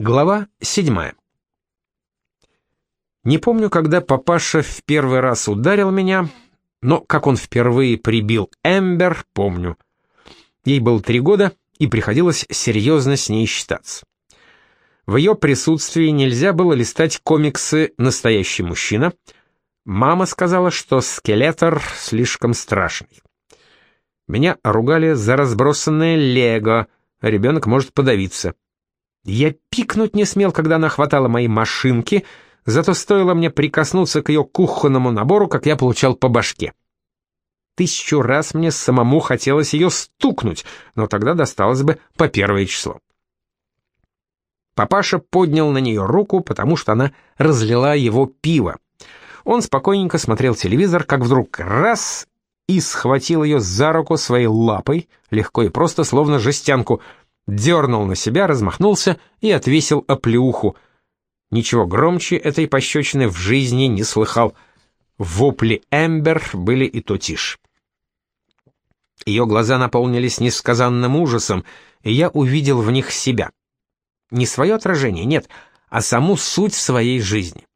Глава седьмая. Не помню, когда папаша в первый раз ударил меня, но как он впервые прибил Эмбер, помню. Ей было три года, и приходилось серьезно с ней считаться. В ее присутствии нельзя было листать комиксы «Настоящий мужчина». Мама сказала, что скелетор слишком страшный. Меня ругали за разбросанное лего, ребенок может подавиться. Я пикнуть не смел, когда она хватала мои машинки, зато стоило мне прикоснуться к ее кухонному набору, как я получал по башке. Тысячу раз мне самому хотелось ее стукнуть, но тогда досталось бы по первое число. Папаша поднял на нее руку, потому что она разлила его пиво. Он спокойненько смотрел телевизор, как вдруг раз и схватил ее за руку своей лапой, легко и просто, словно жестянку — дернул на себя, размахнулся и отвесил оплеуху. Ничего громче этой пощечины в жизни не слыхал. Вопли Эмбер были и то тише. Ее глаза наполнились несказанным ужасом, и я увидел в них себя. Не свое отражение, нет, а саму суть своей жизни.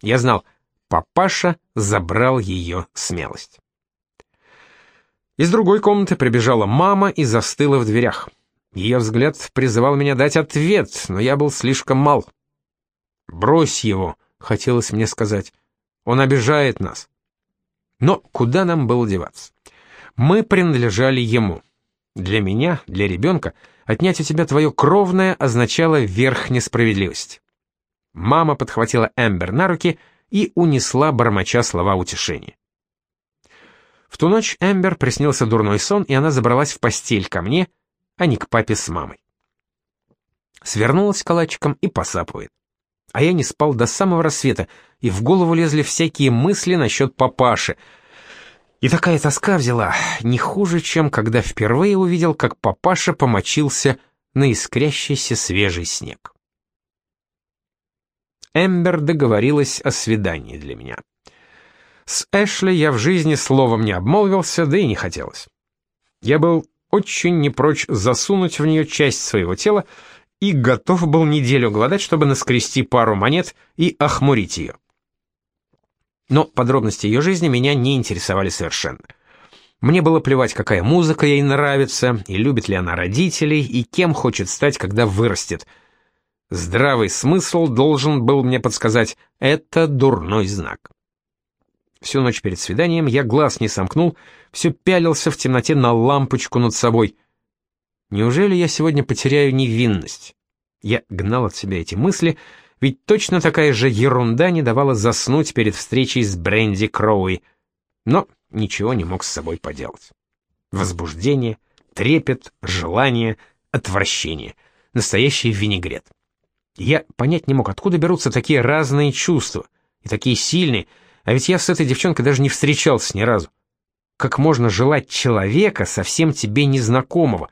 Я знал, папаша забрал ее смелость. Из другой комнаты прибежала мама и застыла в дверях. Ее взгляд призывал меня дать ответ, но я был слишком мал. «Брось его», — хотелось мне сказать. «Он обижает нас». Но куда нам было деваться? Мы принадлежали ему. Для меня, для ребенка, отнять у тебя твое кровное означало верх несправедливости. Мама подхватила Эмбер на руки и унесла, бормоча слова утешения. В ту ночь Эмбер приснился дурной сон, и она забралась в постель ко мне, а не к папе с мамой. Свернулась калачиком и посапывает. А я не спал до самого рассвета, и в голову лезли всякие мысли насчет папаши. И такая тоска взяла, не хуже, чем когда впервые увидел, как папаша помочился на искрящийся свежий снег. Эмбер договорилась о свидании для меня. С Эшли я в жизни словом не обмолвился, да и не хотелось. Я был очень не прочь засунуть в нее часть своего тела и готов был неделю голодать, чтобы наскрести пару монет и охмурить ее. Но подробности ее жизни меня не интересовали совершенно. Мне было плевать, какая музыка ей нравится, и любит ли она родителей, и кем хочет стать, когда вырастет. Здравый смысл должен был мне подсказать, это дурной знак. Всю ночь перед свиданием я глаз не сомкнул, все пялился в темноте на лампочку над собой. Неужели я сегодня потеряю невинность? Я гнал от себя эти мысли, ведь точно такая же ерунда не давала заснуть перед встречей с Бренди Кроуи. Но ничего не мог с собой поделать. Возбуждение, трепет, желание, отвращение. Настоящий винегрет. Я понять не мог, откуда берутся такие разные чувства, и такие сильные, а ведь я с этой девчонкой даже не встречался ни разу. Как можно желать человека, совсем тебе незнакомого?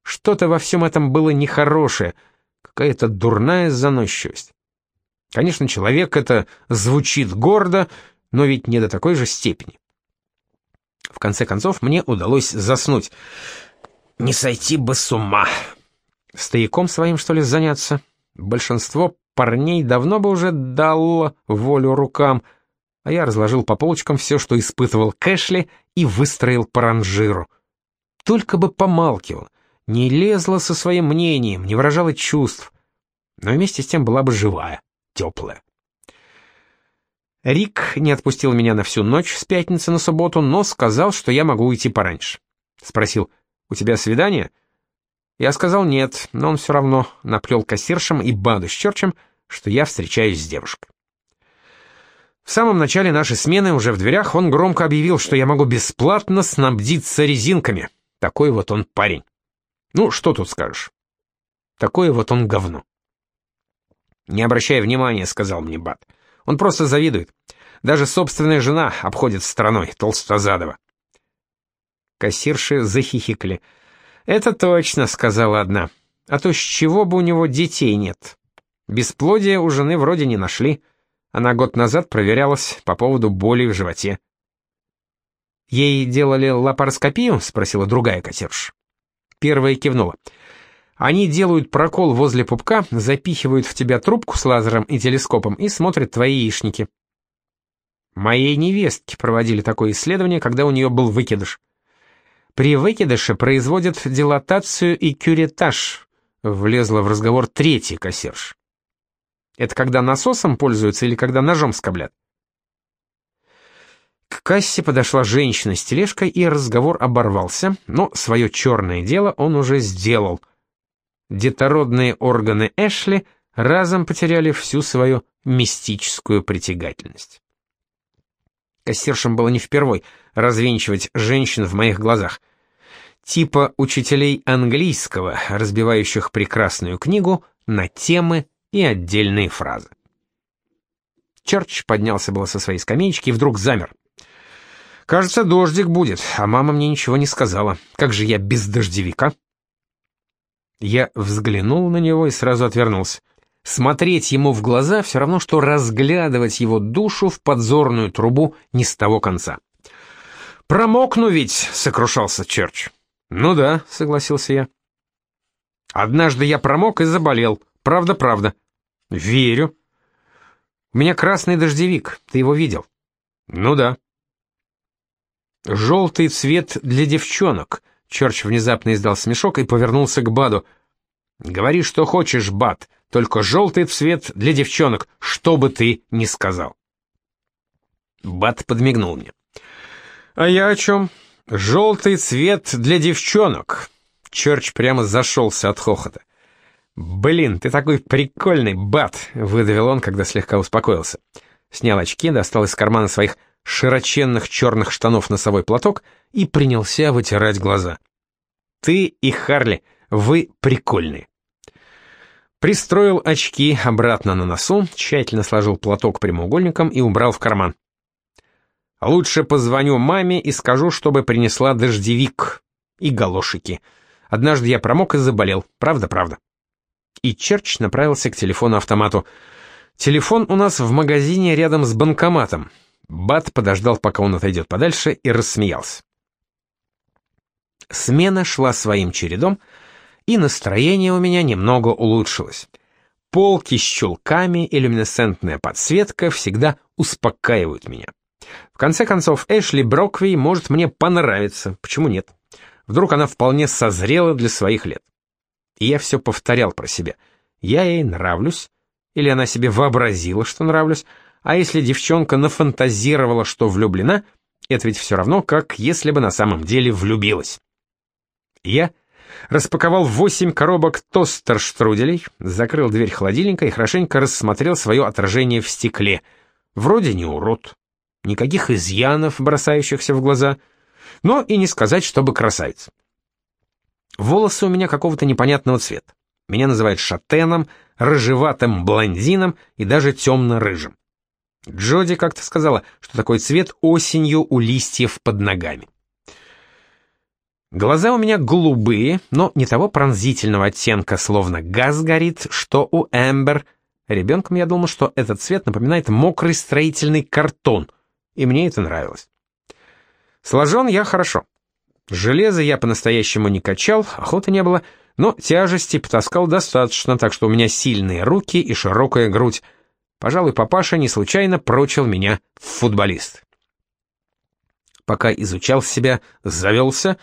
Что-то во всем этом было нехорошее, какая-то дурная заносчивость. Конечно, человек это звучит гордо, но ведь не до такой же степени. В конце концов, мне удалось заснуть. Не сойти бы с ума. Стояком своим, что ли, заняться? Большинство парней давно бы уже дало волю рукам — а я разложил по полочкам все, что испытывал Кэшли, и выстроил по ранжиру. Только бы помалкивал, не лезла со своим мнением, не выражала чувств, но вместе с тем была бы живая, теплая. Рик не отпустил меня на всю ночь с пятницы на субботу, но сказал, что я могу уйти пораньше. Спросил, «У тебя свидание?» Я сказал нет, но он все равно наплел кассиршам и Баду с Черчем, что я встречаюсь с девушкой. В самом начале нашей смены, уже в дверях, он громко объявил, что я могу бесплатно снабдиться резинками. Такой вот он парень. Ну, что тут скажешь? Такое вот он говно. «Не обращай внимания», — сказал мне Бат. «Он просто завидует. Даже собственная жена обходит стороной Толстозадова». Кассирши захихикали. «Это точно», — сказала одна. «А то с чего бы у него детей нет? Бесплодия у жены вроде не нашли». Она год назад проверялась по поводу боли в животе. «Ей делали лапароскопию?» — спросила другая кассирша. Первая кивнула. Они делают прокол возле пупка, запихивают в тебя трубку с лазером и телескопом и смотрят твои яичники. Моей невестке проводили такое исследование, когда у нее был выкидыш. При выкидыше производят дилатацию и кюретаж, влезла в разговор третий кассирш. Это когда насосом пользуются или когда ножом скоблят? К кассе подошла женщина с тележкой, и разговор оборвался, но свое черное дело он уже сделал. Детородные органы Эшли разом потеряли всю свою мистическую притягательность. Кассиршам было не впервой развенчивать женщин в моих глазах. Типа учителей английского, разбивающих прекрасную книгу на темы и отдельные фразы. Черч поднялся было со своей скамеечки и вдруг замер. «Кажется, дождик будет, а мама мне ничего не сказала. Как же я без дождевика?» Я взглянул на него и сразу отвернулся. Смотреть ему в глаза все равно, что разглядывать его душу в подзорную трубу не с того конца. «Промокну ведь!» — сокрушался Черч. «Ну да», — согласился я. «Однажды я промок и заболел. Правда-правда». «Верю». «У меня красный дождевик. Ты его видел?» «Ну да». «Желтый цвет для девчонок», — Черч внезапно издал смешок и повернулся к Баду. «Говори, что хочешь, Бад только желтый цвет для девчонок, что бы ты ни сказал. Бат подмигнул мне. «А я о чем? Желтый цвет для девчонок!» Черч прямо зашелся от хохота. «Блин, ты такой прикольный, Бат!» — выдавил он, когда слегка успокоился. Снял очки, достал из кармана своих широченных черных штанов носовой платок и принялся вытирать глаза. «Ты и Харли, вы прикольные!» Пристроил очки обратно на носу, тщательно сложил платок прямоугольником и убрал в карман. «Лучше позвоню маме и скажу, чтобы принесла дождевик и галошики. Однажды я промок и заболел, правда-правда». И Черч направился к телефону-автомату. «Телефон у нас в магазине рядом с банкоматом». Бат подождал, пока он отойдет подальше, и рассмеялся. Смена шла своим чередом, и настроение у меня немного улучшилось. Полки с чулками и люминесцентная подсветка всегда успокаивают меня. В конце концов, Эшли Броквей может мне понравиться, почему нет? Вдруг она вполне созрела для своих лет. И я все повторял про себя. Я ей нравлюсь, или она себе вообразила, что нравлюсь, а если девчонка нафантазировала, что влюблена, это ведь все равно, как если бы на самом деле влюбилась. Я распаковал восемь коробок тостер-штруделей, закрыл дверь холодильника и хорошенько рассмотрел свое отражение в стекле. Вроде не урод, никаких изъянов, бросающихся в глаза, но и не сказать, чтобы красавец. Волосы у меня какого-то непонятного цвета. Меня называют шатеном, рыжеватым блондином и даже темно-рыжим. Джоди как-то сказала, что такой цвет осенью у листьев под ногами. Глаза у меня голубые, но не того пронзительного оттенка, словно газ горит, что у Эмбер. Ребенком я думал, что этот цвет напоминает мокрый строительный картон, и мне это нравилось. Сложен я хорошо. Железо я по-настоящему не качал, охоты не было, но тяжести потаскал достаточно, так что у меня сильные руки и широкая грудь. Пожалуй, папаша не случайно прочил меня в футболист. Пока изучал себя, завелся,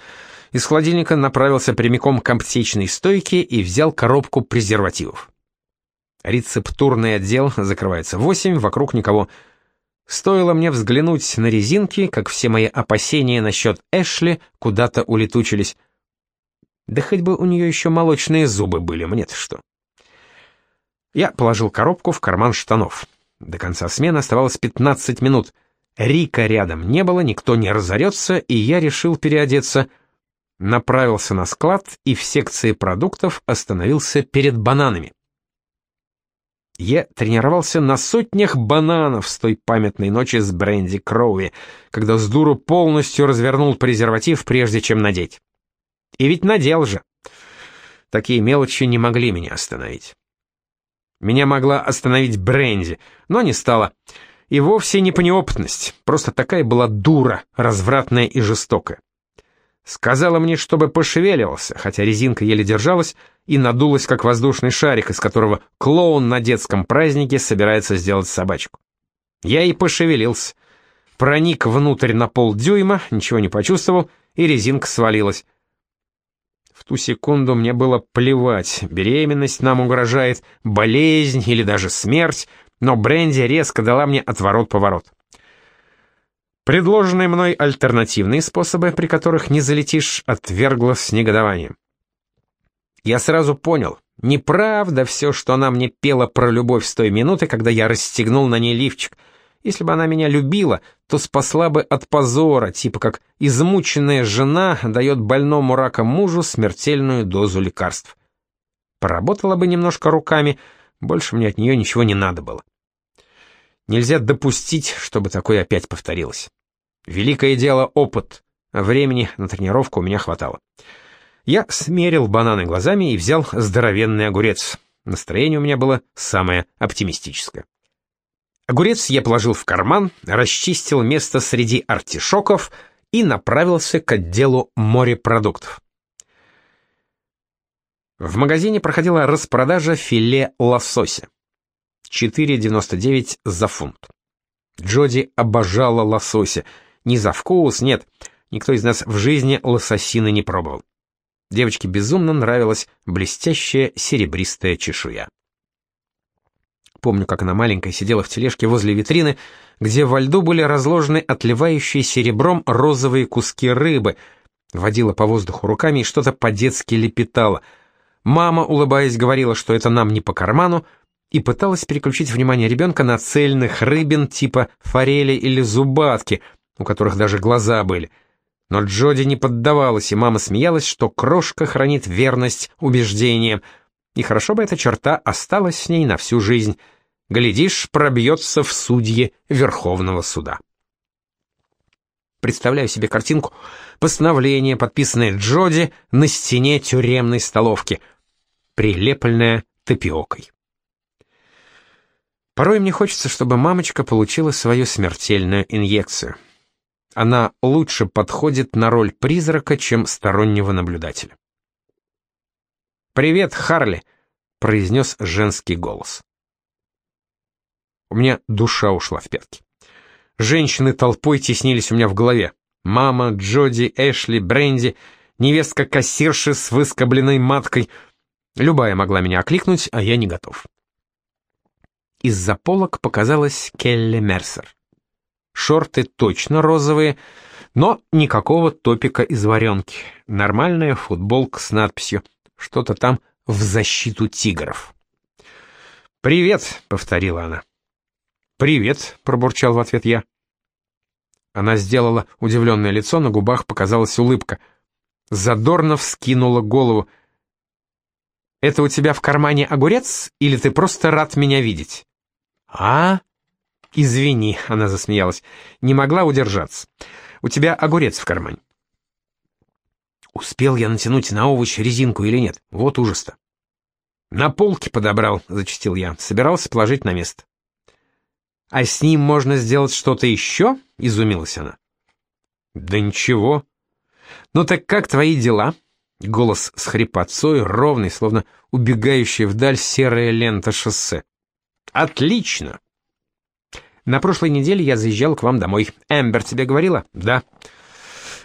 из холодильника направился прямиком к аптечной стойке и взял коробку презервативов. Рецептурный отдел закрывается в восемь, вокруг никого. Стоило мне взглянуть на резинки, как все мои опасения насчет Эшли куда-то улетучились. Да хоть бы у нее еще молочные зубы были, мне-то что. Я положил коробку в карман штанов. До конца смены оставалось 15 минут. Рика рядом не было, никто не разорется, и я решил переодеться — направился на склад и в секции продуктов остановился перед бананами. Я тренировался на сотнях бананов с той памятной ночи с Бренди Кроуи, когда с дуру полностью развернул презерватив, прежде чем надеть. И ведь надел же. Такие мелочи не могли меня остановить. Меня могла остановить Бренди, но не стала. И вовсе не по неопытности, просто такая была дура, развратная и жестокая. Сказала мне, чтобы пошевеливался, хотя резинка еле держалась и надулась, как воздушный шарик, из которого клоун на детском празднике собирается сделать собачку. Я и пошевелился. Проник внутрь на полдюйма, ничего не почувствовал, и резинка свалилась. В ту секунду мне было плевать, беременность нам угрожает, болезнь или даже смерть, но Бренди резко дала мне отворот-поворот. Предложенные мной альтернативные способы, при которых не залетишь, отвергла с негодованием. Я сразу понял, неправда все, что она мне пела про любовь с той минуты, когда я расстегнул на ней лифчик. Если бы она меня любила, то спасла бы от позора, типа как измученная жена дает больному раком мужу смертельную дозу лекарств. Поработала бы немножко руками, больше мне от нее ничего не надо было. Нельзя допустить, чтобы такое опять повторилось. Великое дело — опыт, времени на тренировку у меня хватало. Я смерил бананы глазами и взял здоровенный огурец. Настроение у меня было самое оптимистическое. Огурец я положил в карман, расчистил место среди артишоков и направился к отделу морепродуктов. В магазине проходила распродажа филе лосося. 4,99 за фунт. Джоди обожала лосося. Не за вкус, нет. Никто из нас в жизни лососины не пробовал. Девочке безумно нравилась блестящая серебристая чешуя. Помню, как она маленькая сидела в тележке возле витрины, где во льду были разложены отливающие серебром розовые куски рыбы, водила по воздуху руками и что-то по-детски лепетала. Мама, улыбаясь, говорила, что это нам не по карману, и пыталась переключить внимание ребенка на цельных рыбин типа форели или зубатки, у которых даже глаза были. Но Джоди не поддавалась, и мама смеялась, что крошка хранит верность убеждениям, и хорошо бы эта черта осталась с ней на всю жизнь. Глядишь, пробьется в судье Верховного суда. Представляю себе картинку постановление, подписанное Джоди на стене тюремной столовки, прилепленное тапиокой. Порой мне хочется, чтобы мамочка получила свою смертельную инъекцию. Она лучше подходит на роль призрака, чем стороннего наблюдателя. «Привет, Харли!» — произнес женский голос. У меня душа ушла в пятки. Женщины толпой теснились у меня в голове. Мама, Джоди, Эшли, Бренди, невестка кассирши с выскобленной маткой. Любая могла меня окликнуть, а я не готов. Из-за полок показалась Келли Мерсер. Шорты точно розовые, но никакого топика из варенки. Нормальная футболка с надписью «Что-то там в защиту тигров». «Привет», — повторила она. «Привет», — пробурчал в ответ я. Она сделала удивленное лицо, на губах показалась улыбка. Задорно вскинула голову. «Это у тебя в кармане огурец, или ты просто рад меня видеть?» «А?» «Извини», — она засмеялась, — «не могла удержаться. У тебя огурец в кармане». Успел я натянуть на овощ резинку или нет? Вот ужас-то. «На полке подобрал», — зачастил я, — собирался положить на место. «А с ним можно сделать что-то еще?» — изумилась она. «Да ничего». «Ну так как твои дела?» Голос с хрипотцой, ровный, словно убегающая вдаль серая лента шоссе. Отлично. На прошлой неделе я заезжал к вам домой. Эмбер тебе говорила? Да.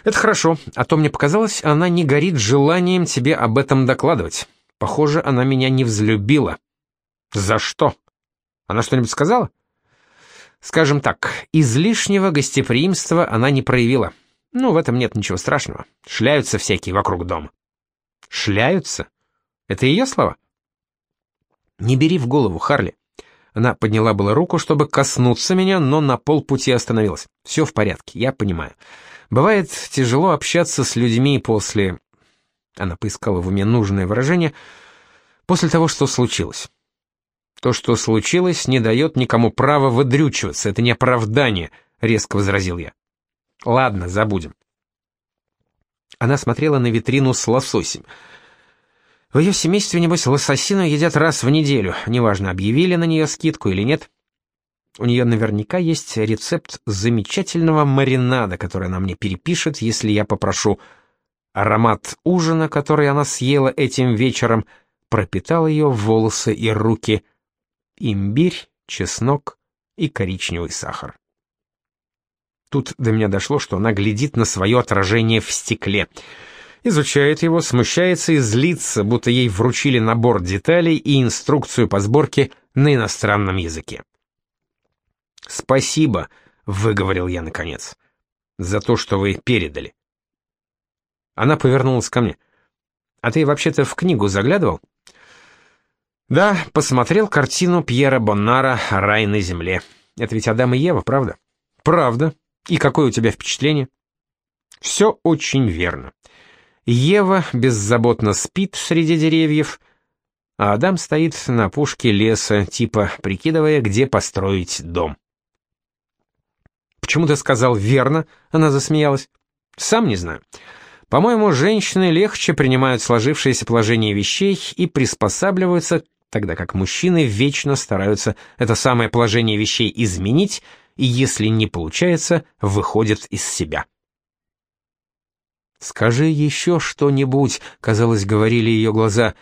Это хорошо, а то мне показалось, она не горит желанием тебе об этом докладывать. Похоже, она меня не взлюбила. За что? Она что-нибудь сказала? Скажем так, излишнего гостеприимства она не проявила. Ну, в этом нет ничего страшного. Шляются всякие вокруг дома. Шляются? Это ее слова? Не бери в голову, Харли. Она подняла было руку, чтобы коснуться меня, но на полпути остановилась. «Все в порядке, я понимаю. Бывает тяжело общаться с людьми после...» Она поискала в уме нужное выражение. «После того, что случилось». «То, что случилось, не дает никому права выдрючиваться. Это не оправдание», — резко возразил я. «Ладно, забудем». Она смотрела на витрину с лососем — в ее семействе, небось, лососину едят раз в неделю, неважно, объявили на нее скидку или нет. У нее наверняка есть рецепт замечательного маринада, который она мне перепишет, если я попрошу. Аромат ужина, который она съела этим вечером, пропитал ее волосы и руки. Имбирь, чеснок и коричневый сахар. Тут до меня дошло, что она глядит на свое отражение в стекле. Изучает его, смущается и злится, будто ей вручили набор деталей и инструкцию по сборке на иностранном языке. «Спасибо», — выговорил я наконец, — «за то, что вы передали». Она повернулась ко мне. «А ты вообще-то в книгу заглядывал?» «Да, посмотрел картину Пьера Боннара «Рай на земле». Это ведь Адам и Ева, правда?» «Правда. И какое у тебя впечатление?» «Все очень верно. Ева беззаботно спит среди деревьев, а Адам стоит на пушке леса, типа прикидывая, где построить дом». «Почему ты сказал верно?» — она засмеялась. «Сам не знаю. По-моему, женщины легче принимают сложившееся положение вещей и приспосабливаются, тогда как мужчины вечно стараются это самое положение вещей изменить, и если не получается, выходят из себя. «Скажи еще что-нибудь», — казалось, говорили ее глаза.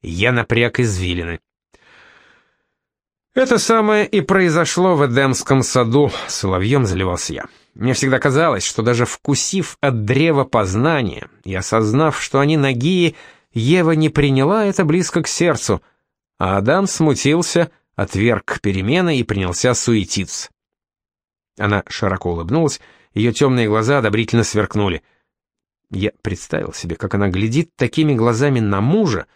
Я напряг извилины. «Это самое и произошло в Эдемском саду», — соловьем заливался я. Мне всегда казалось, что даже вкусив от древа познания и осознав, что они нагие, Ева не приняла это близко к сердцу, а Адам смутился, отверг перемены и принялся суетиться. Она широко улыбнулась, ее темные глаза одобрительно сверкнули. Я представил себе, как она глядит такими глазами на мужа,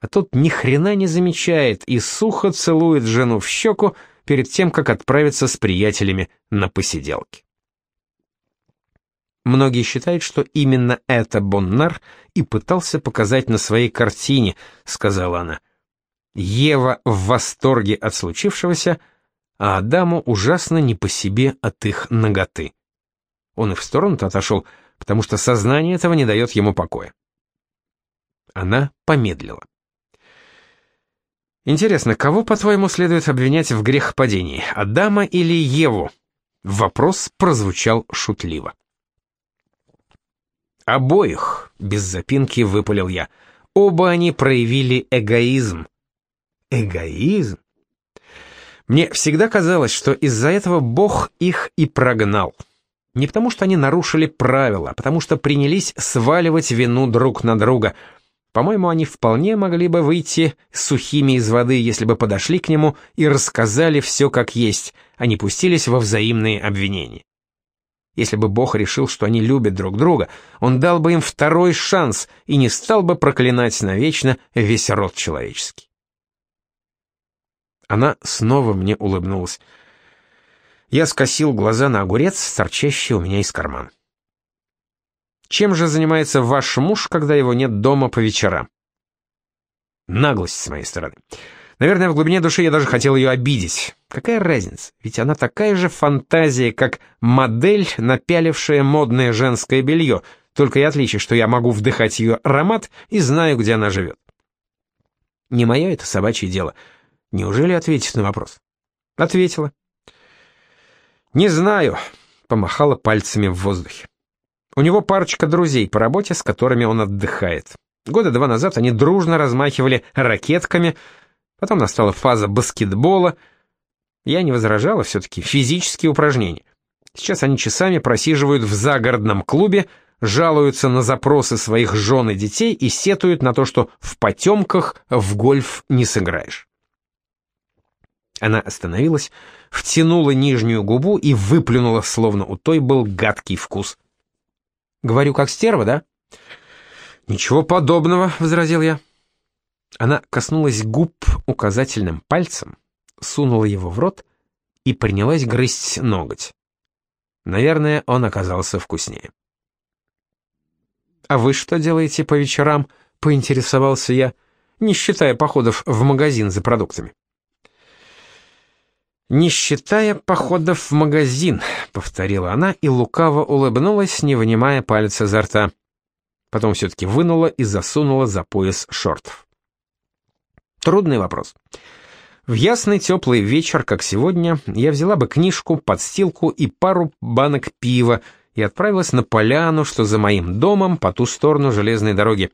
а тот ни хрена не замечает и сухо целует жену в щеку перед тем, как отправиться с приятелями на посиделки. Многие считают, что именно это Боннар и пытался показать на своей картине, сказала она. Ева в восторге от случившегося, а Адаму ужасно не по себе от их ноготы. Он и в сторону-то отошел, потому что сознание этого не дает ему покоя. Она помедлила. Интересно, кого, по-твоему, следует обвинять в грехопадении, Адама или Еву? Вопрос прозвучал шутливо. «Обоих», — без запинки выпалил я. «Оба они проявили эгоизм». «Эгоизм?» Мне всегда казалось, что из-за этого Бог их и прогнал. Не потому, что они нарушили правила, а потому что принялись сваливать вину друг на друга. По-моему, они вполне могли бы выйти сухими из воды, если бы подошли к нему и рассказали все как есть, а не пустились во взаимные обвинения. Если бы Бог решил, что они любят друг друга, он дал бы им второй шанс и не стал бы проклинать навечно весь род человеческий. Она снова мне улыбнулась. Я скосил глаза на огурец, торчащий у меня из кармана. Чем же занимается ваш муж, когда его нет дома по вечерам? Наглость с моей стороны. Наверное, в глубине души я даже хотел ее обидеть. Какая разница? Ведь она такая же фантазия, как модель, напялившая модное женское белье, только и отличие, что я могу вдыхать ее аромат и знаю, где она живет. Не мое это собачье дело. Неужели ответить на вопрос? Ответила. «Не знаю», — помахала пальцами в воздухе. У него парочка друзей по работе, с которыми он отдыхает. Года два назад они дружно размахивали ракетками, Потом настала фаза баскетбола. Я не возражала, все-таки физические упражнения. Сейчас они часами просиживают в загородном клубе, жалуются на запросы своих жен и детей и сетуют на то, что в потемках в гольф не сыграешь. Она остановилась, втянула нижнюю губу и выплюнула, словно у той был гадкий вкус. «Говорю, как стерва, да?» «Ничего подобного», — возразил я. Она коснулась губ указательным пальцем, сунула его в рот и принялась грызть ноготь. Наверное, он оказался вкуснее. «А вы что делаете по вечерам?» — поинтересовался я, не считая походов в магазин за продуктами. «Не считая походов в магазин», — повторила она и лукаво улыбнулась, не вынимая пальца изо рта. Потом все-таки вынула и засунула за пояс шортов. Трудный вопрос. В ясный теплый вечер, как сегодня, я взяла бы книжку, подстилку и пару банок пива и отправилась на поляну, что за моим домом по ту сторону железной дороги.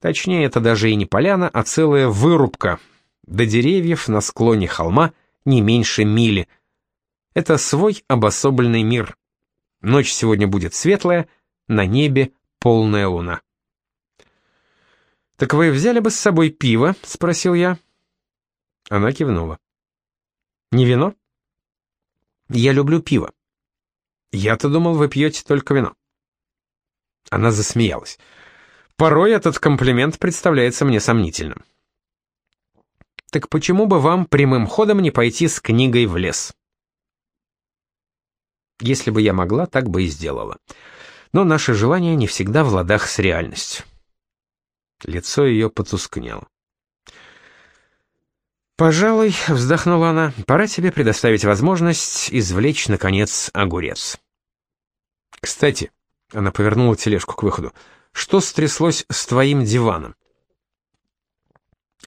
Точнее, это даже и не поляна, а целая вырубка. До деревьев на склоне холма не меньше мили. Это свой обособленный мир. Ночь сегодня будет светлая, на небе полная луна. «Так вы взяли бы с собой пиво?» — спросил я. Она кивнула. «Не вино?» «Я люблю пиво». «Я-то думал, вы пьете только вино». Она засмеялась. «Порой этот комплимент представляется мне сомнительным». «Так почему бы вам прямым ходом не пойти с книгой в лес?» Если бы я могла, так бы и сделала. Но наши желания не всегда в ладах с реальностью. Лицо ее потускнело. «Пожалуй», — вздохнула она, — «пора тебе предоставить возможность извлечь, наконец, огурец». «Кстати», — она повернула тележку к выходу, — «что стряслось с твоим диваном?»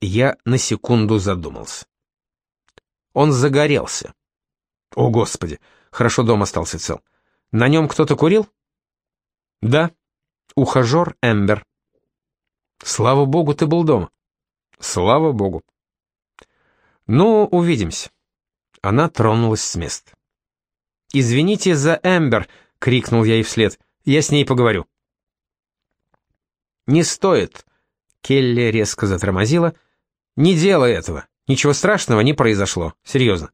Я на секунду задумался. Он загорелся. О, Господи, хорошо дом остался цел. На нем кто-то курил? Да, ухажер Эмбер. Слава богу, ты был дома. Слава богу. Ну, увидимся. Она тронулась с места. «Извините за Эмбер!» — крикнул я ей вслед. «Я с ней поговорю». «Не стоит!» — Келли резко затормозила. «Не делай этого! Ничего страшного не произошло. Серьезно!»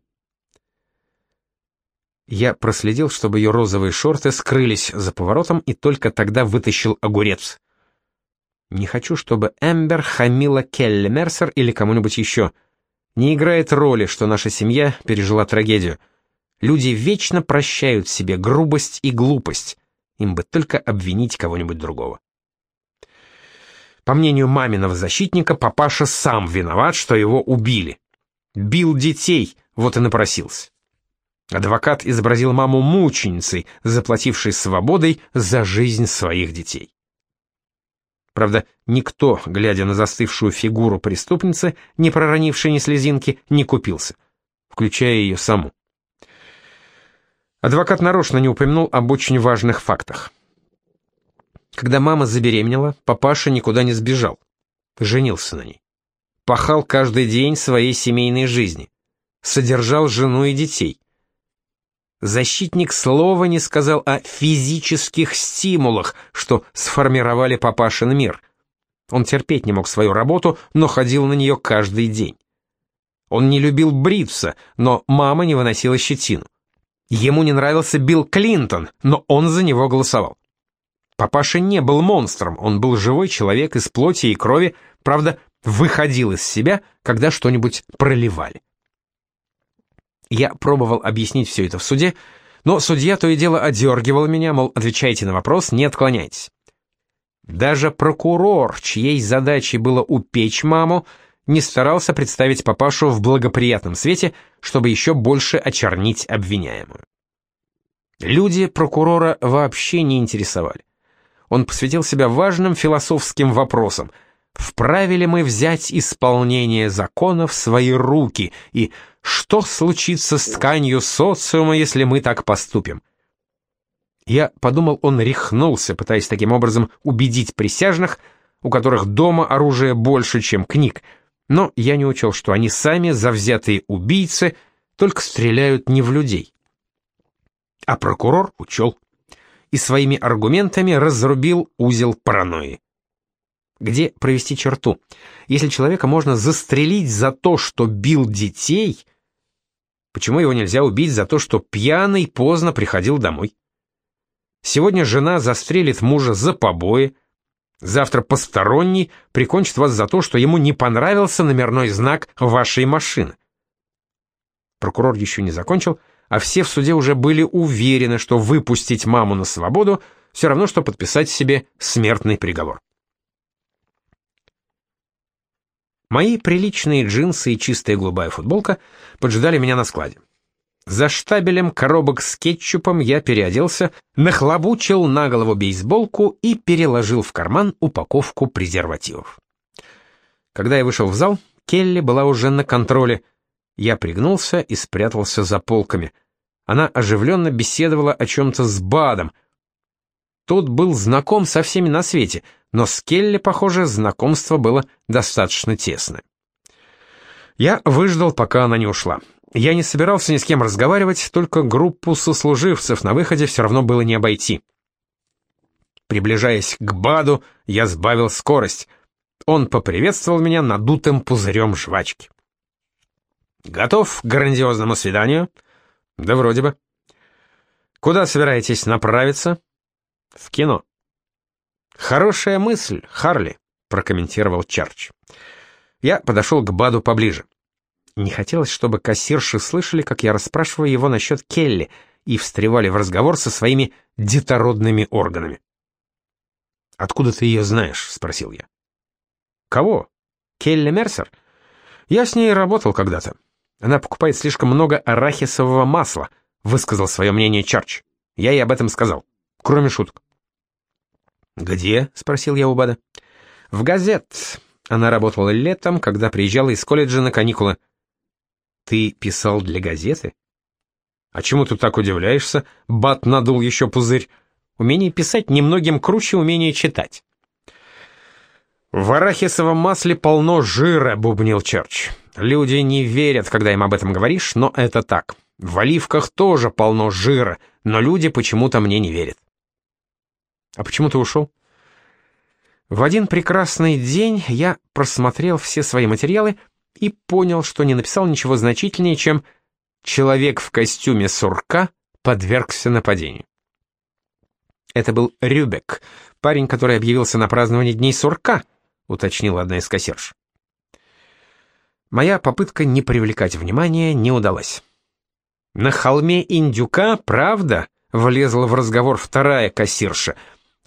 Я проследил, чтобы ее розовые шорты скрылись за поворотом, и только тогда вытащил огурец. Не хочу, чтобы Эмбер хамила Келли Мерсер или кому-нибудь еще. Не играет роли, что наша семья пережила трагедию. Люди вечно прощают себе грубость и глупость. Им бы только обвинить кого-нибудь другого. По мнению маминого защитника, папаша сам виноват, что его убили. Бил детей, вот и напросился. Адвокат изобразил маму мученицей, заплатившей свободой за жизнь своих детей. Правда, никто, глядя на застывшую фигуру преступницы, не проронившей ни слезинки, не купился, включая ее саму. Адвокат нарочно не упомянул об очень важных фактах. Когда мама забеременела, папаша никуда не сбежал. Женился на ней. Пахал каждый день своей семейной жизни. Содержал жену и детей. Защитник слова не сказал о физических стимулах, что сформировали папашин мир. Он терпеть не мог свою работу, но ходил на нее каждый день. Он не любил бриться, но мама не выносила щетину. Ему не нравился Билл Клинтон, но он за него голосовал. Папаша не был монстром, он был живой человек из плоти и крови, правда, выходил из себя, когда что-нибудь проливали. Я пробовал объяснить все это в суде, но судья то и дело одергивал меня, мол, отвечайте на вопрос, не отклоняйтесь. Даже прокурор, чьей задачей было упечь маму, не старался представить папашу в благоприятном свете, чтобы еще больше очернить обвиняемую. Люди прокурора вообще не интересовали. Он посвятил себя важным философским вопросам – вправе ли мы взять исполнение закона в свои руки, и что случится с тканью социума, если мы так поступим? Я подумал, он рехнулся, пытаясь таким образом убедить присяжных, у которых дома оружия больше, чем книг, но я не учел, что они сами, завзятые убийцы, только стреляют не в людей. А прокурор учел и своими аргументами разрубил узел паранойи. Где провести черту? Если человека можно застрелить за то, что бил детей, почему его нельзя убить за то, что пьяный поздно приходил домой? Сегодня жена застрелит мужа за побои, завтра посторонний прикончит вас за то, что ему не понравился номерной знак вашей машины. Прокурор еще не закончил, а все в суде уже были уверены, что выпустить маму на свободу все равно, что подписать себе смертный приговор. Мои приличные джинсы и чистая голубая футболка поджидали меня на складе. За штабелем коробок с кетчупом я переоделся, нахлобучил на голову бейсболку и переложил в карман упаковку презервативов. Когда я вышел в зал, Келли была уже на контроле. Я пригнулся и спрятался за полками. Она оживленно беседовала о чем-то с Бадом, тот был знаком со всеми на свете, но с Келли, похоже, знакомство было достаточно тесное. Я выждал, пока она не ушла. Я не собирался ни с кем разговаривать, только группу сослуживцев на выходе все равно было не обойти. Приближаясь к Баду, я сбавил скорость. Он поприветствовал меня надутым пузырем жвачки. «Готов к грандиозному свиданию?» «Да вроде бы». «Куда собираетесь направиться?» «В кино». «Хорошая мысль, Харли», — прокомментировал Чарч. Я подошел к Баду поближе. Не хотелось, чтобы кассирши слышали, как я расспрашиваю его насчет Келли, и встревали в разговор со своими детородными органами. «Откуда ты ее знаешь?» — спросил я. «Кого? Келли Мерсер? Я с ней работал когда-то. Она покупает слишком много арахисового масла», — высказал свое мнение Чарч. Я ей об этом сказал. Кроме шуток. «Где?» — спросил я у Бада. «В газет. Она работала летом, когда приезжала из колледжа на каникулы». «Ты писал для газеты?» «А чему ты так удивляешься?» Бат надул еще пузырь. Умение писать немногим круче умения читать. «В арахисовом масле полно жира», — бубнил Черч. «Люди не верят, когда им об этом говоришь, но это так. В оливках тоже полно жира, но люди почему-то мне не верят». «А почему ты ушел?» В один прекрасный день я просмотрел все свои материалы и понял, что не написал ничего значительнее, чем «Человек в костюме сурка подвергся нападению». Это был Рюбек, парень, который объявился на праздновании Дней Сурка, уточнила одна из кассирш. Моя попытка не привлекать внимания не удалась. На холме Индюка, правда, влезла в разговор вторая кассирша.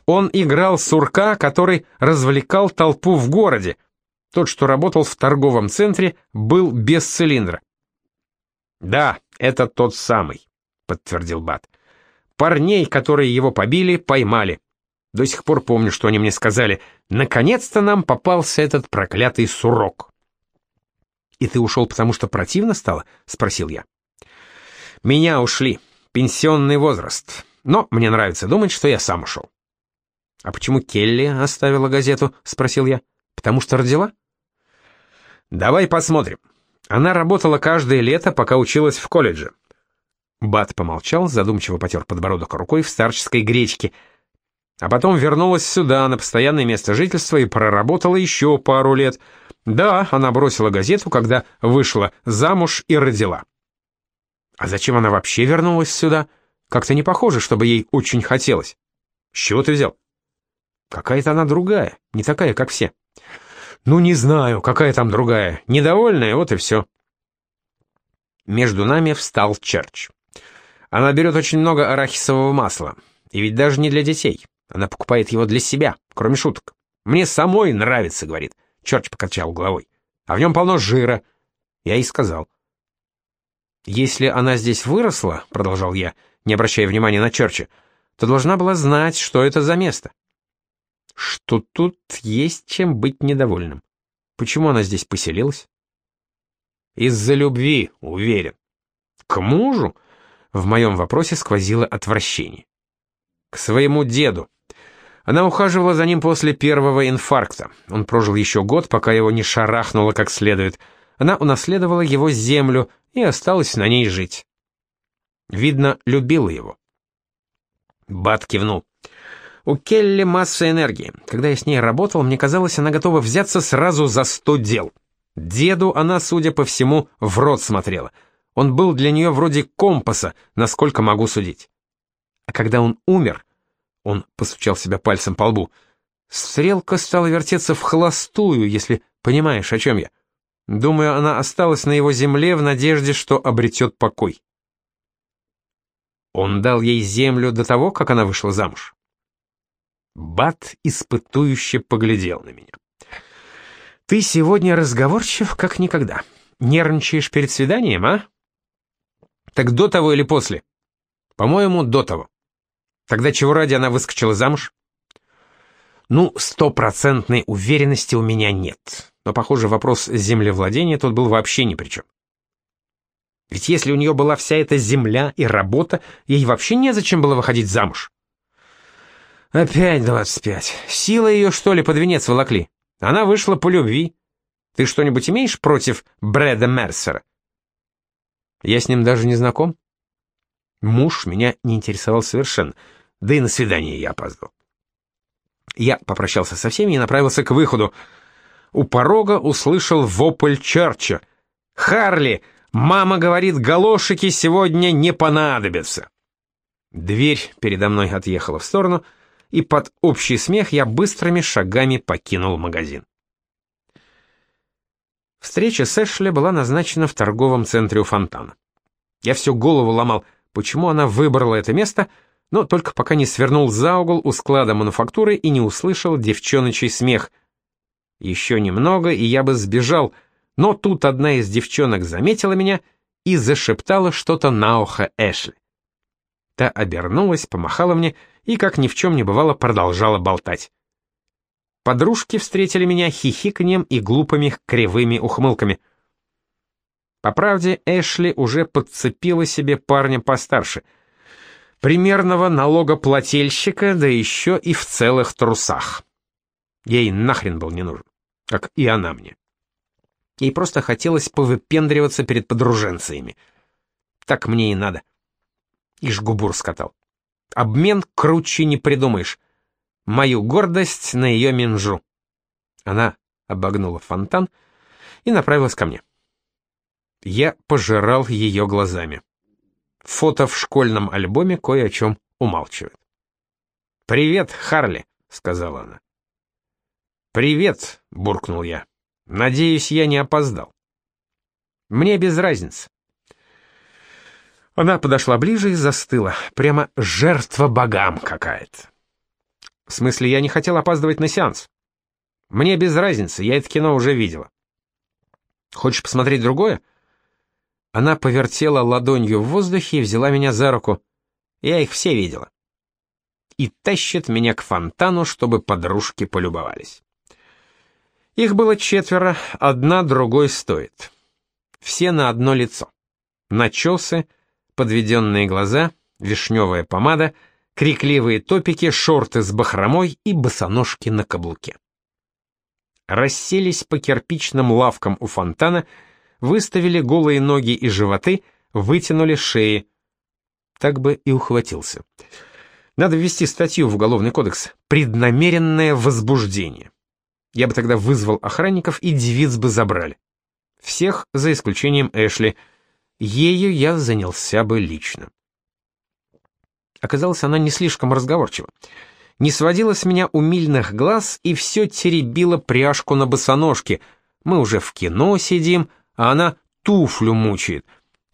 Он играл сурка, который развлекал толпу в городе. Тот, что работал в торговом центре, был без цилиндра. «Да, это тот самый», — подтвердил Бат. Парней, которые его побили, поймали. До сих пор помню, что они мне сказали. Наконец-то нам попался этот проклятый сурок. «И ты ушел, потому что противно стало?» — спросил я. «Меня ушли. Пенсионный возраст. Но мне нравится думать, что я сам ушел». «А почему Келли оставила газету?» — спросил я. «Потому что родила?» «Давай посмотрим. Она работала каждое лето, пока училась в колледже. Бат помолчал, задумчиво потер подбородок рукой в старческой гречке, а потом вернулась сюда, на постоянное место жительства, и проработала еще пару лет. Да, она бросила газету, когда вышла замуж и родила. А зачем она вообще вернулась сюда? Как-то не похоже, чтобы ей очень хотелось. С чего ты взял? Какая-то она другая, не такая, как все. Ну, не знаю, какая там другая. Недовольная, вот и все. Между нами встал Черч. Она берет очень много арахисового масла. И ведь даже не для детей. Она покупает его для себя, кроме шуток. Мне самой нравится, говорит. Черч покачал головой. А в нем полно жира. Я и сказал. Если она здесь выросла, продолжал я, не обращая внимания на Черча, то должна была знать, что это за место. Что тут есть чем быть недовольным. Почему она здесь поселилась? Из-за любви, уверен. К мужу? В моем вопросе сквозило отвращение. К своему деду. Она ухаживала за ним после первого инфаркта. Он прожил еще год, пока его не шарахнуло как следует. Она унаследовала его землю и осталась на ней жить. Видно, любила его. Бат кивнул. У Келли масса энергии. Когда я с ней работал, мне казалось, она готова взяться сразу за сто дел. Деду она, судя по всему, в рот смотрела — он был для нее вроде компаса, насколько могу судить. А когда он умер, он постучал себя пальцем по лбу, стрелка стала вертеться в холостую, если понимаешь, о чем я. Думаю, она осталась на его земле в надежде, что обретет покой. Он дал ей землю до того, как она вышла замуж. Бат испытующе поглядел на меня. «Ты сегодня разговорчив, как никогда. Нервничаешь перед свиданием, а?» Так до того или после? По-моему, до того. Тогда чего ради она выскочила замуж? Ну, стопроцентной уверенности у меня нет. Но, похоже, вопрос землевладения тут был вообще ни при чем. Ведь если у нее была вся эта земля и работа, ей вообще незачем было выходить замуж. Опять двадцать пять. Сила ее, что ли, под венец волокли? Она вышла по любви. Ты что-нибудь имеешь против Брэда Мерсера? Я с ним даже не знаком. Муж меня не интересовал совершенно, да и на свидание я опаздывал. Я попрощался со всеми и направился к выходу. У порога услышал вопль Черча. «Харли! Мама говорит, галошики сегодня не понадобятся!» Дверь передо мной отъехала в сторону, и под общий смех я быстрыми шагами покинул магазин. Встреча с Эшли была назначена в торговом центре у фонтана. Я всю голову ломал, почему она выбрала это место, но только пока не свернул за угол у склада мануфактуры и не услышал девчоночий смех. Еще немного, и я бы сбежал, но тут одна из девчонок заметила меня и зашептала что-то на ухо Эшли. Та обернулась, помахала мне и, как ни в чем не бывало, продолжала болтать. Подружки встретили меня хихиканьем и глупыми кривыми ухмылками. По правде, Эшли уже подцепила себе парня постарше. Примерного налогоплательщика, да еще и в целых трусах. Ей нахрен был не нужен, как и она мне. Ей просто хотелось повыпендриваться перед подруженцами. Так мне и надо. Ишь губу раскатал. Обмен круче не придумаешь мою гордость на ее минжу. Она обогнула фонтан и направилась ко мне. Я пожирал ее глазами. Фото в школьном альбоме кое о чем умалчивает. «Привет, Харли», — сказала она. «Привет», — буркнул я. «Надеюсь, я не опоздал». «Мне без разницы». Она подошла ближе и застыла. Прямо жертва богам какая-то. В смысле, я не хотел опаздывать на сеанс. Мне без разницы, я это кино уже видела. Хочешь посмотреть другое? Она повертела ладонью в воздухе и взяла меня за руку. Я их все видела. И тащит меня к фонтану, чтобы подружки полюбовались. Их было четверо, одна другой стоит. Все на одно лицо. Начесы, подведенные глаза, вишневая помада — крикливые топики, шорты с бахромой и босоножки на каблуке. Расселись по кирпичным лавкам у фонтана, выставили голые ноги и животы, вытянули шеи. Так бы и ухватился. Надо ввести статью в Уголовный кодекс «Преднамеренное возбуждение». Я бы тогда вызвал охранников, и девиц бы забрали. Всех, за исключением Эшли. Ею я занялся бы лично. Оказалось, она не слишком разговорчива. Не сводила с меня умильных глаз и все теребила пряжку на босоножке. Мы уже в кино сидим, а она туфлю мучает.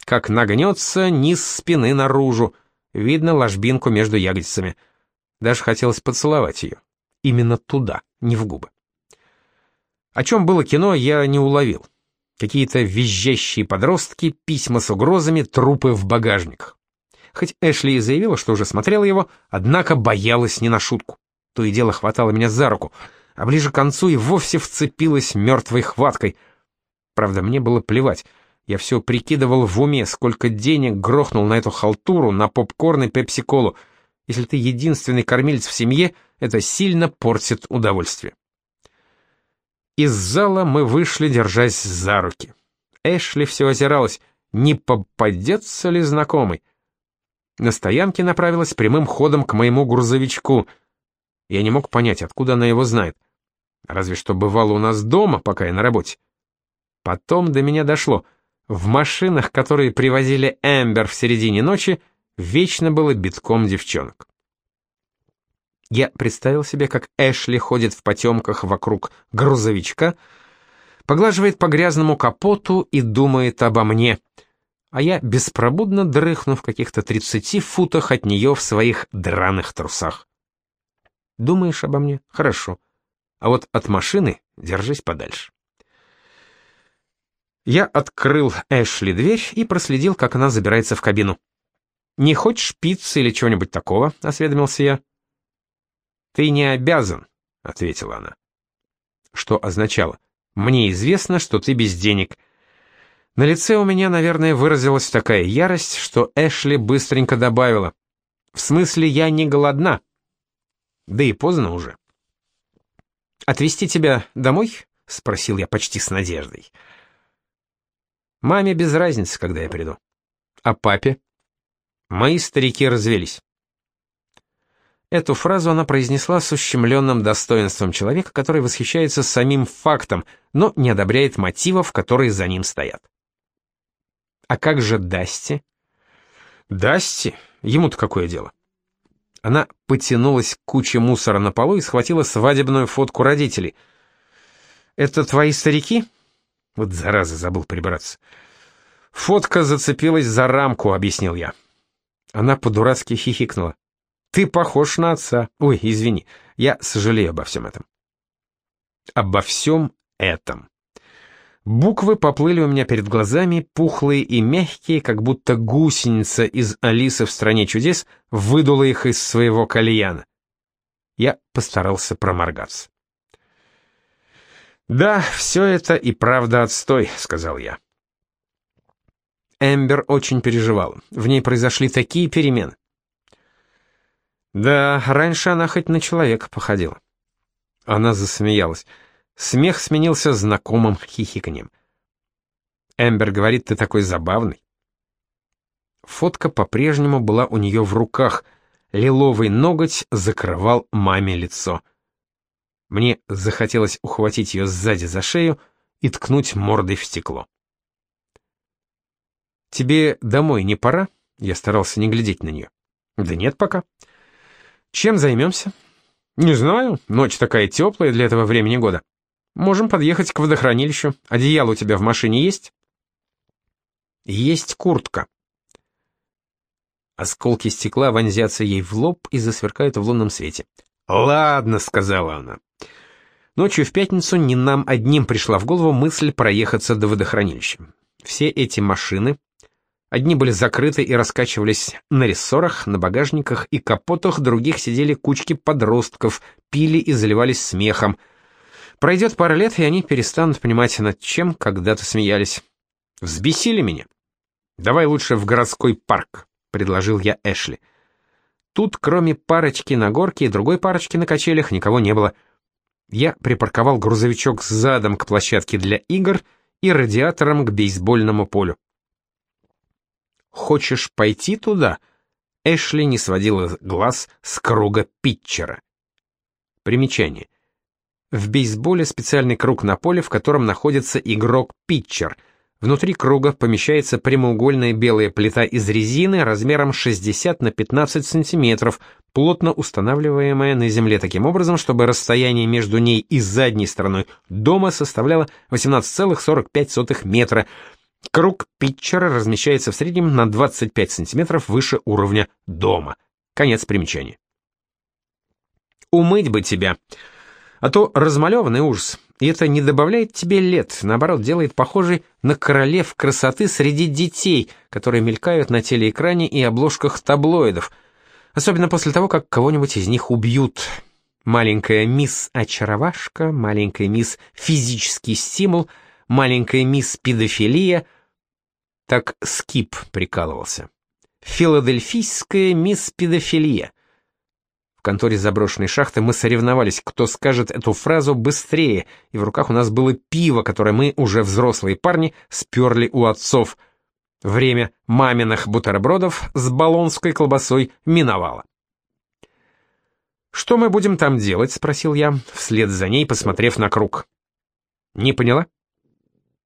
Как нагнется, низ спины наружу. Видно ложбинку между ягодицами. Даже хотелось поцеловать ее. Именно туда, не в губы. О чем было кино, я не уловил. Какие-то визжащие подростки, письма с угрозами, трупы в багажниках. Хоть Эшли и заявила, что уже смотрела его, однако боялась не на шутку. То и дело хватало меня за руку, а ближе к концу и вовсе вцепилась мертвой хваткой. Правда, мне было плевать. Я все прикидывал в уме, сколько денег грохнул на эту халтуру, на попкорн и пепси-колу. Если ты единственный кормилец в семье, это сильно портит удовольствие. Из зала мы вышли, держась за руки. Эшли все озиралась, не попадется ли знакомый. На стоянке направилась прямым ходом к моему грузовичку. Я не мог понять, откуда она его знает. Разве что бывало у нас дома, пока я на работе. Потом до меня дошло. В машинах, которые привозили Эмбер в середине ночи, вечно было битком девчонок. Я представил себе, как Эшли ходит в потемках вокруг грузовичка, поглаживает по грязному капоту и думает обо мне — а я беспробудно дрыхну в каких-то 30 футах от нее в своих драных трусах. Думаешь обо мне? Хорошо. А вот от машины держись подальше. Я открыл Эшли дверь и проследил, как она забирается в кабину. «Не хочешь пиццы или чего-нибудь такого?» — осведомился я. «Ты не обязан», — ответила она. Что означало? «Мне известно, что ты без денег. На лице у меня, наверное, выразилась такая ярость, что Эшли быстренько добавила. «В смысле, я не голодна?» Да и поздно уже. «Отвезти тебя домой?» — спросил я почти с надеждой. «Маме без разницы, когда я приду. А папе?» «Мои старики развелись». Эту фразу она произнесла с ущемленным достоинством человека, который восхищается самим фактом, но не одобряет мотивов, которые за ним стоят. «А как же Дасти?» «Дасти? Ему-то какое дело?» Она потянулась к куче мусора на полу и схватила свадебную фотку родителей. «Это твои старики?» Вот зараза, забыл прибраться. «Фотка зацепилась за рамку», — объяснил я. Она по-дурацки хихикнула. «Ты похож на отца. Ой, извини, я сожалею обо всем этом». «Обо всем этом». Буквы поплыли у меня перед глазами, пухлые и мягкие, как будто гусеница из «Алисы в стране чудес» выдула их из своего кальяна. Я постарался проморгаться. «Да, все это и правда отстой», — сказал я. Эмбер очень переживала. В ней произошли такие перемены. Да, раньше она хоть на человека походила. Она засмеялась. Смех сменился знакомым хихиканьем. Эмбер говорит, ты такой забавный. Фотка по-прежнему была у нее в руках. Лиловый ноготь закрывал маме лицо. Мне захотелось ухватить ее сзади за шею и ткнуть мордой в стекло. «Тебе домой не пора?» Я старался не глядеть на нее. «Да нет пока». «Чем займемся?» «Не знаю. Ночь такая теплая для этого времени года. Можем подъехать к водохранилищу. Одеяло у тебя в машине есть? Есть куртка. Осколки стекла вонзятся ей в лоб и засверкают в лунном свете. «Ладно», — сказала она. Ночью в пятницу не нам одним пришла в голову мысль проехаться до водохранилища. Все эти машины, одни были закрыты и раскачивались на рессорах, на багажниках и капотах, других сидели кучки подростков, пили и заливались смехом — Пройдет пара лет, и они перестанут понимать, над чем когда-то смеялись. Взбесили меня. «Давай лучше в городской парк», — предложил я Эшли. Тут, кроме парочки на горке и другой парочки на качелях, никого не было. Я припарковал грузовичок с задом к площадке для игр и радиатором к бейсбольному полю. «Хочешь пойти туда?» Эшли не сводила глаз с круга питчера. Примечание. В бейсболе специальный круг на поле, в котором находится игрок-питчер. Внутри круга помещается прямоугольная белая плита из резины размером 60 на 15 сантиметров, плотно устанавливаемая на земле таким образом, чтобы расстояние между ней и задней стороной дома составляло 18,45 метра. Круг питчера размещается в среднем на 25 сантиметров выше уровня дома. Конец примечания. «Умыть бы тебя!» А то размалеванный ужас. И это не добавляет тебе лет, наоборот, делает похожей на королев красоты среди детей, которые мелькают на телеэкране и обложках таблоидов. Особенно после того, как кого-нибудь из них убьют. Маленькая мисс Очаровашка, маленькая мисс Физический стимул, маленькая мисс Педофилия. Так Скип прикалывался. Филадельфийская мисс Педофилия. В конторе заброшенной шахты мы соревновались, кто скажет эту фразу быстрее, и в руках у нас было пиво, которое мы, уже взрослые парни, сперли у отцов. Время маминых бутербродов с баллонской колбасой миновало. «Что мы будем там делать?» — спросил я, вслед за ней, посмотрев на круг. «Не поняла?»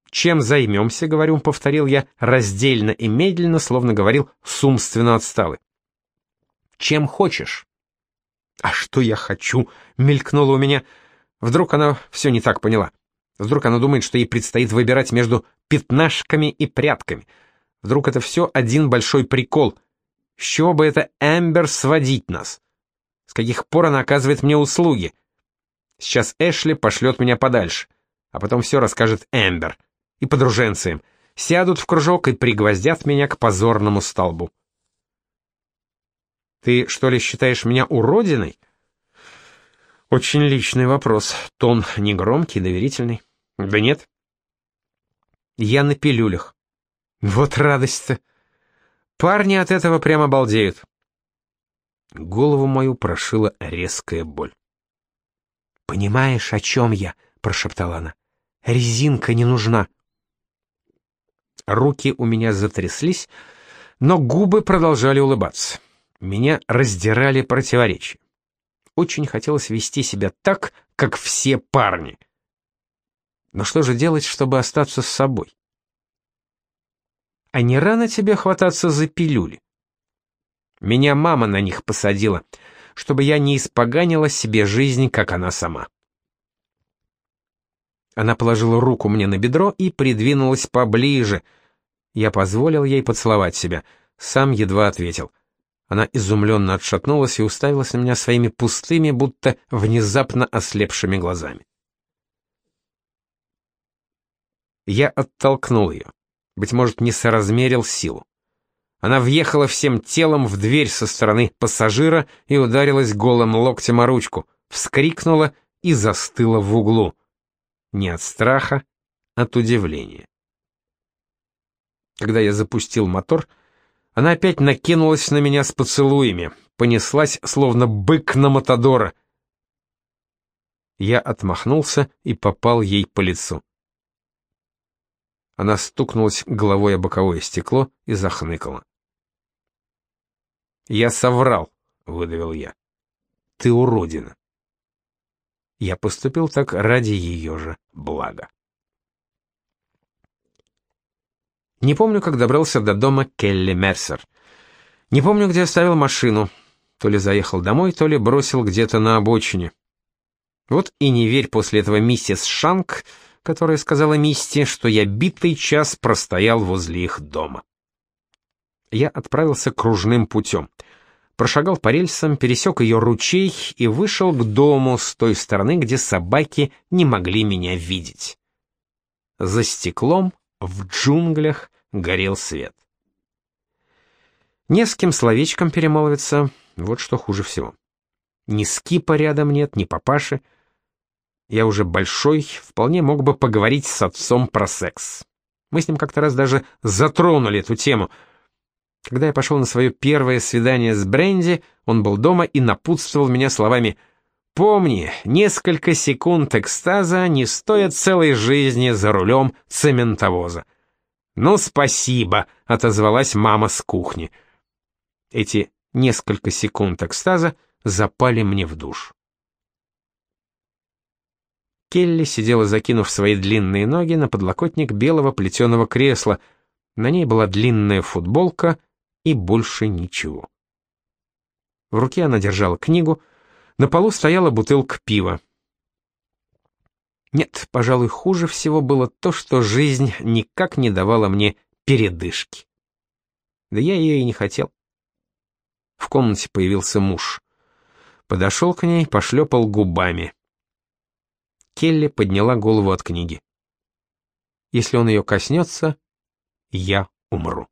«Чем займемся?» — говорю, повторил я, раздельно и медленно, словно говорил, с умственно отсталый. «Чем хочешь?» «А что я хочу?» — мелькнуло у меня. Вдруг она все не так поняла. Вдруг она думает, что ей предстоит выбирать между пятнашками и прятками. Вдруг это все один большой прикол. С чего бы это Эмбер сводить нас? С каких пор она оказывает мне услуги? Сейчас Эшли пошлет меня подальше, а потом все расскажет Эмбер. И подруженцы им. Сядут в кружок и пригвоздят меня к позорному столбу. Ты что ли считаешь меня уродиной? Очень личный вопрос. Тон негромкий, доверительный. Да нет. Я на пилюлях. Вот радость-то. Парни от этого прямо балдеют. Голову мою прошила резкая боль. «Понимаешь, о чем я?» — прошептала она. «Резинка не нужна». Руки у меня затряслись, но губы продолжали улыбаться. Меня раздирали противоречия. Очень хотелось вести себя так, как все парни. Но что же делать, чтобы остаться с собой? А не рано тебе хвататься за пилюли? Меня мама на них посадила, чтобы я не испоганила себе жизнь, как она сама. Она положила руку мне на бедро и придвинулась поближе. Я позволил ей поцеловать себя, сам едва ответил. Она изумленно отшатнулась и уставилась на меня своими пустыми, будто внезапно ослепшими глазами. Я оттолкнул ее. Быть может, не соразмерил силу. Она въехала всем телом в дверь со стороны пассажира и ударилась голым локтем о ручку, вскрикнула и застыла в углу. Не от страха, от удивления. Когда я запустил мотор, она опять накинулась на меня с поцелуями, понеслась, словно бык на Матадора. Я отмахнулся и попал ей по лицу. Она стукнулась головой о боковое стекло и захныкала. «Я соврал», — выдавил я. «Ты уродина». Я поступил так ради ее же блага. Не помню, как добрался до дома Келли Мерсер. Не помню, где оставил машину. То ли заехал домой, то ли бросил где-то на обочине. Вот и не верь после этого миссис Шанк, которая сказала Мисти, что я битый час простоял возле их дома я отправился кружным путем. Прошагал по рельсам, пересек ее ручей и вышел к дому с той стороны, где собаки не могли меня видеть. За стеклом, в джунглях, горел свет. Не с кем словечком перемолвиться, вот что хуже всего. Ни скипа рядом нет, ни папаши. Я уже большой, вполне мог бы поговорить с отцом про секс. Мы с ним как-то раз даже затронули эту тему — когда я пошел на свое первое свидание с Бренди, он был дома и напутствовал меня словами «Помни, несколько секунд экстаза не стоят целой жизни за рулем цементовоза». «Ну, спасибо», — отозвалась мама с кухни. Эти несколько секунд экстаза запали мне в душ. Келли сидела, закинув свои длинные ноги на подлокотник белого плетеного кресла. На ней была длинная футболка — и больше ничего. В руке она держала книгу, на полу стояла бутылка пива. Нет, пожалуй, хуже всего было то, что жизнь никак не давала мне передышки. Да я ее и не хотел. В комнате появился муж. Подошел к ней, пошлепал губами. Келли подняла голову от книги. Если он ее коснется, я умру.